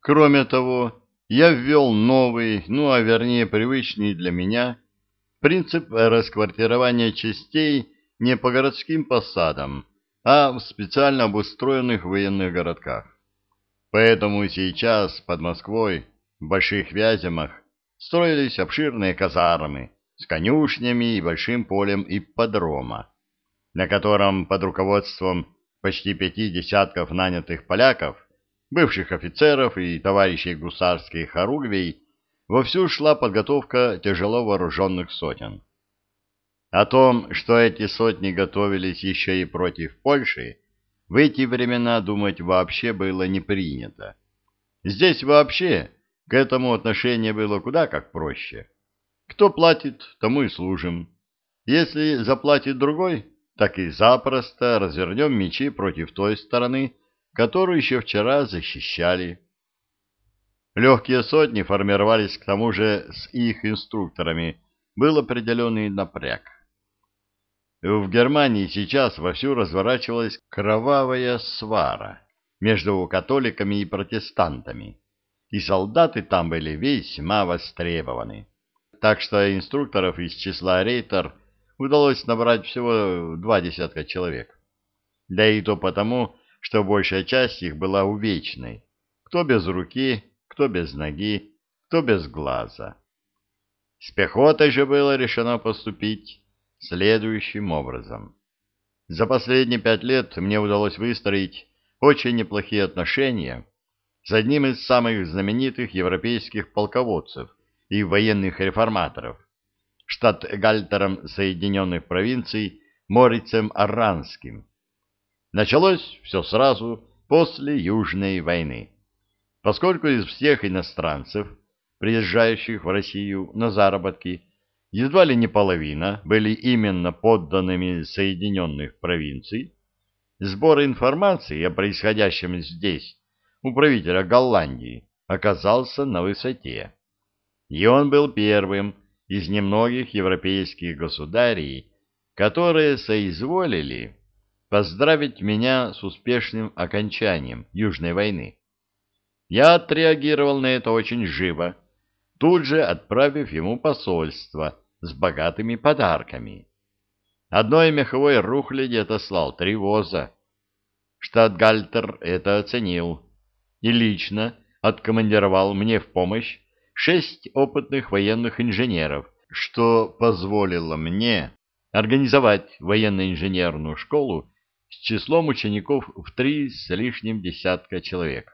Кроме того, я ввел новый, ну а вернее привычный для меня, принцип расквартирования частей не по городским посадам, а в специально обустроенных военных городках. Поэтому сейчас под Москвой, в Больших Вяземах, строились обширные казармы с конюшнями и большим полем ипподрома, на котором под руководством почти пяти десятков нанятых поляков, бывших офицеров и товарищей гусарских хоругвей, вовсю шла подготовка тяжело вооруженных сотен. О том, что эти сотни готовились еще и против Польши, в эти времена думать вообще было не принято. Здесь вообще к этому отношение было куда как проще. Кто платит, тому и служим. Если заплатит другой, так и запросто развернем мечи против той стороны, которую еще вчера защищали. Легкие сотни формировались к тому же с их инструкторами, был определенный напряг. В Германии сейчас вовсю разворачивалась кровавая свара между католиками и протестантами, и солдаты там были весьма востребованы. Так что инструкторов из числа рейтер удалось набрать всего два десятка человек. Да и то потому, что большая часть их была увечной. Кто без руки, кто без ноги, кто без глаза. С пехотой же было решено поступить следующим образом. За последние пять лет мне удалось выстроить очень неплохие отношения с одним из самых знаменитых европейских полководцев и военных реформаторов, штат-гальтером Соединенных Провинций Морицем Аранским. Началось все сразу после Южной войны, поскольку из всех иностранцев, приезжающих в Россию на заработки, едва ли не половина были именно подданными Соединенных провинций, сбор информации о происходящем здесь у правителя Голландии оказался на высоте. И он был первым из немногих европейских государей, которые соизволили поздравить меня с успешным окончанием Южной войны. Я отреагировал на это очень живо, тут же отправив ему посольство с богатыми подарками. Одной меховой рухляди отослал три воза. Штатгальтер это оценил и лично откомандировал мне в помощь шесть опытных военных инженеров, что позволило мне организовать военно-инженерную школу с числом учеников в три с лишним десятка человек.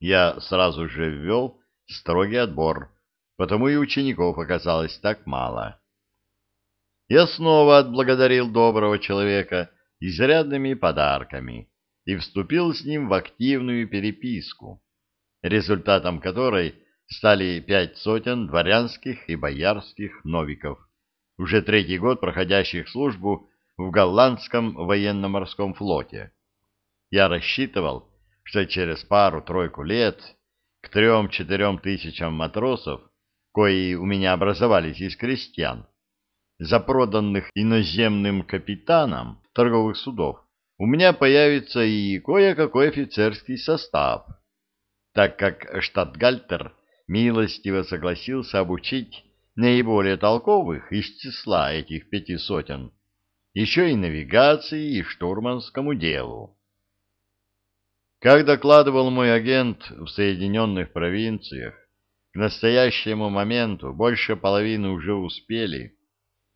Я сразу же ввел строгий отбор потому и учеников оказалось так мало. Я снова отблагодарил доброго человека изрядными подарками и вступил с ним в активную переписку, результатом которой стали пять сотен дворянских и боярских новиков, уже третий год проходящих службу в голландском военно-морском флоте. Я рассчитывал, что через пару-тройку лет к трем-четырем тысячам матросов кои у меня образовались из крестьян, запроданных иноземным капитанам торговых судов, у меня появится и кое-какой офицерский состав, так как штатгальтер милостиво согласился обучить наиболее толковых из числа этих пяти сотен, еще и навигации и штурманскому делу. Как докладывал мой агент в Соединенных провинциях, к настоящему моменту больше половины уже успели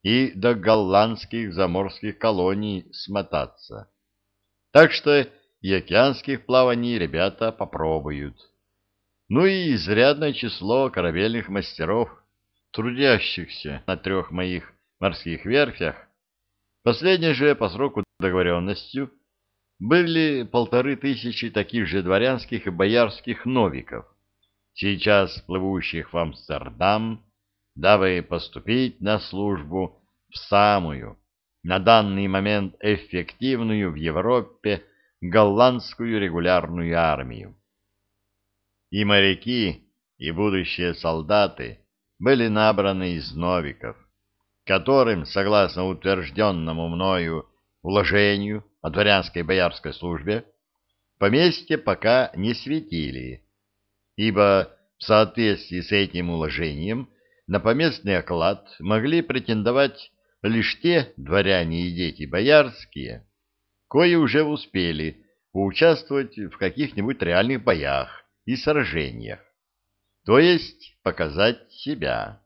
и до голландских заморских колоний смотаться. Так что и океанских плаваний ребята попробуют. Ну и изрядное число корабельных мастеров, трудящихся на трех моих морских верфях, последние же по сроку договоренностью были полторы тысячи таких же дворянских и боярских новиков, сейчас плывущих в Амстердам, дабы поступить на службу в самую, на данный момент эффективную в Европе голландскую регулярную армию. И моряки, и будущие солдаты были набраны из новиков, которым, согласно утвержденному мною уложению о дворянской боярской службе, поместье пока не светили, ибо в соответствии с этим уложением на поместный оклад могли претендовать лишь те дворяне и дети боярские, кои уже успели поучаствовать в каких-нибудь реальных боях и сражениях, то есть показать себя.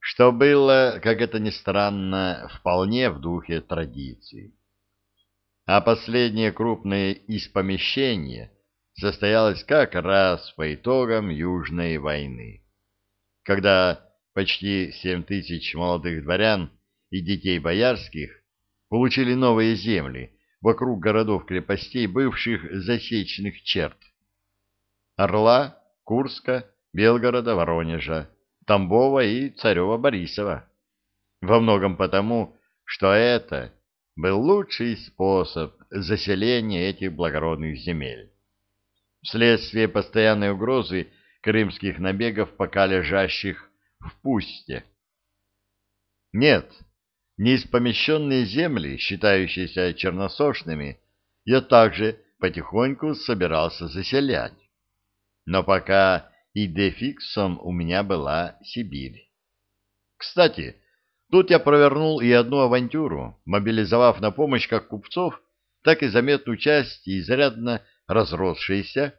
Что было, как это ни странно, вполне в духе традиции. А последнее крупное из помещения состоялось как раз по итогам Южной войны, когда почти семь тысяч молодых дворян и детей боярских получили новые земли вокруг городов-крепостей бывших засечных черт. Орла, Курска, Белгорода, Воронежа, Тамбова и Царева-Борисова. Во многом потому, что это был лучший способ заселения этих благородных земель. Вследствие постоянной угрозы крымских набегов пока лежащих в пусте. Нет, неиспомещенные земли, считающиеся черносошными, я также потихоньку собирался заселять. Но пока идефиксом у меня была Сибирь. Кстати, тут я провернул и одну авантюру, мобилизовав на помощь как купцов, так и заметную часть изрядно разросшейся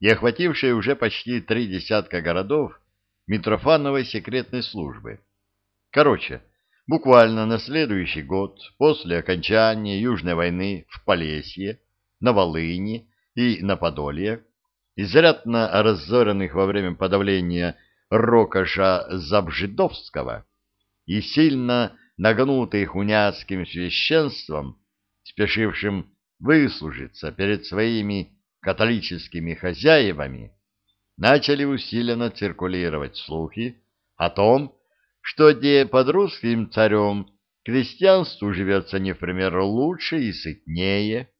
и охватившей уже почти три десятка городов Митрофановой секретной службы. Короче, буквально на следующий год после окончания Южной войны в Полесье, на Волыни и на Подолье, изрядно разоренных во время подавления Рокоша Забжидовского и сильно нагнутых уняцким священством, спешившим выслужиться перед своими католическими хозяевами, начали усиленно циркулировать слухи о том, что где под русским царем крестьянству живется не в пример лучше и сытнее.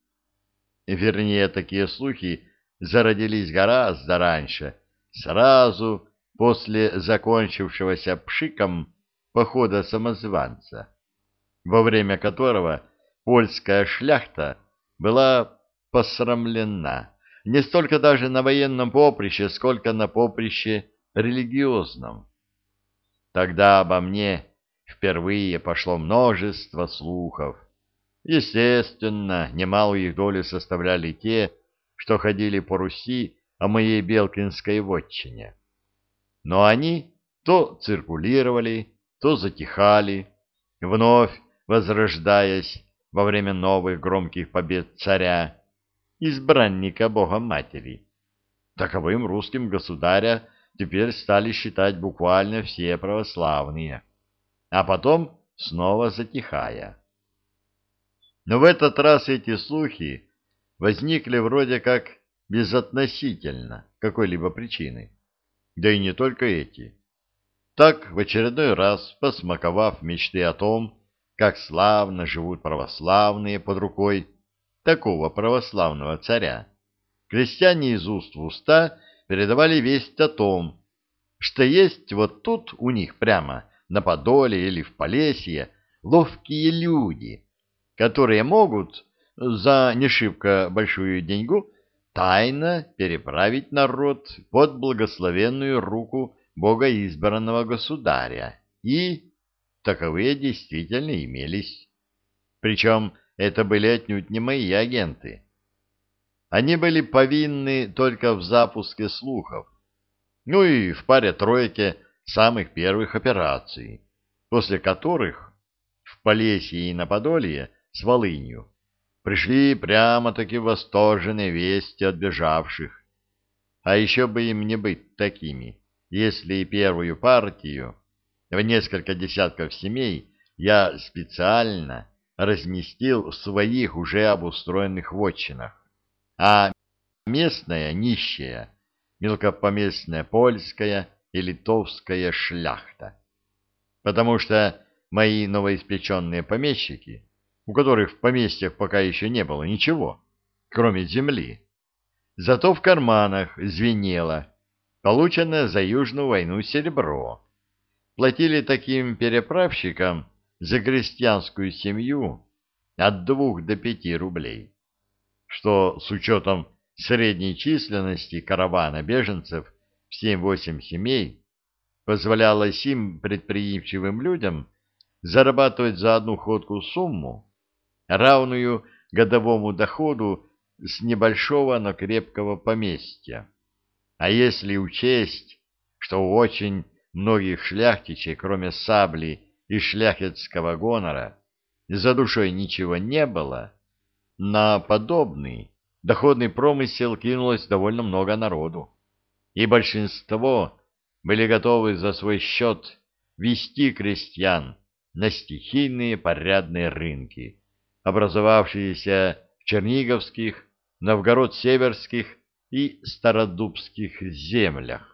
Вернее, такие слухи зародились гораздо раньше, сразу после закончившегося пшиком похода самозванца, во время которого польская шляхта была посрамлена не столько даже на военном поприще, сколько на поприще религиозном. Тогда обо мне впервые пошло множество слухов. Естественно, немалую их долю составляли те, что ходили по Руси о моей Белкинской вотчине. Но они то циркулировали, то затихали, вновь возрождаясь во время новых громких побед царя, избранника Бога Матери. Таковым русским государя теперь стали считать буквально все православные, а потом снова затихая. Но в этот раз эти слухи возникли вроде как безотносительно какой-либо причины. Да и не только эти. Так, в очередной раз, посмаковав мечты о том, как славно живут православные под рукой такого православного царя, крестьяне из уст в уста передавали весть о том, что есть вот тут у них прямо на Подоле или в Полесье ловкие люди, которые могут за не большую деньгу тайно переправить народ под благословенную руку богоизбранного государя. И таковые действительно имелись. Причем это были отнюдь не мои агенты. Они были повинны только в запуске слухов, ну и в паре-тройке самых первых операций, после которых в Полесье и на Подолье с Волынью пришли прямо-таки восторженные вести от бежавших. А еще бы им не быть такими, если и первую партию в несколько десятков семей я специально разместил в своих уже обустроенных вотчинах, а местная нищая, мелкопоместная польская и литовская шляхта. Потому что мои новоиспеченные помещики, у которых в поместьях пока еще не было ничего, кроме земли, зато в карманах звенело полученное за Южную войну серебро, платили таким переправщикам за крестьянскую семью от двух до пяти рублей, что с учетом средней численности каравана беженцев в 7-8 семей позволяло сим предприимчивым людям зарабатывать за одну ходку сумму, равную годовому доходу с небольшого, но крепкого поместья. А если учесть, что у очень многих шляхтичей, кроме сабли и шляхетского гонора, за душой ничего не было, на подобный доходный промысел кинулось довольно много народу, и большинство были готовы за свой счет вести крестьян на стихийные порядные рынки, образовавшиеся в Черниговских, Новгород-Северских и Стародубских землях.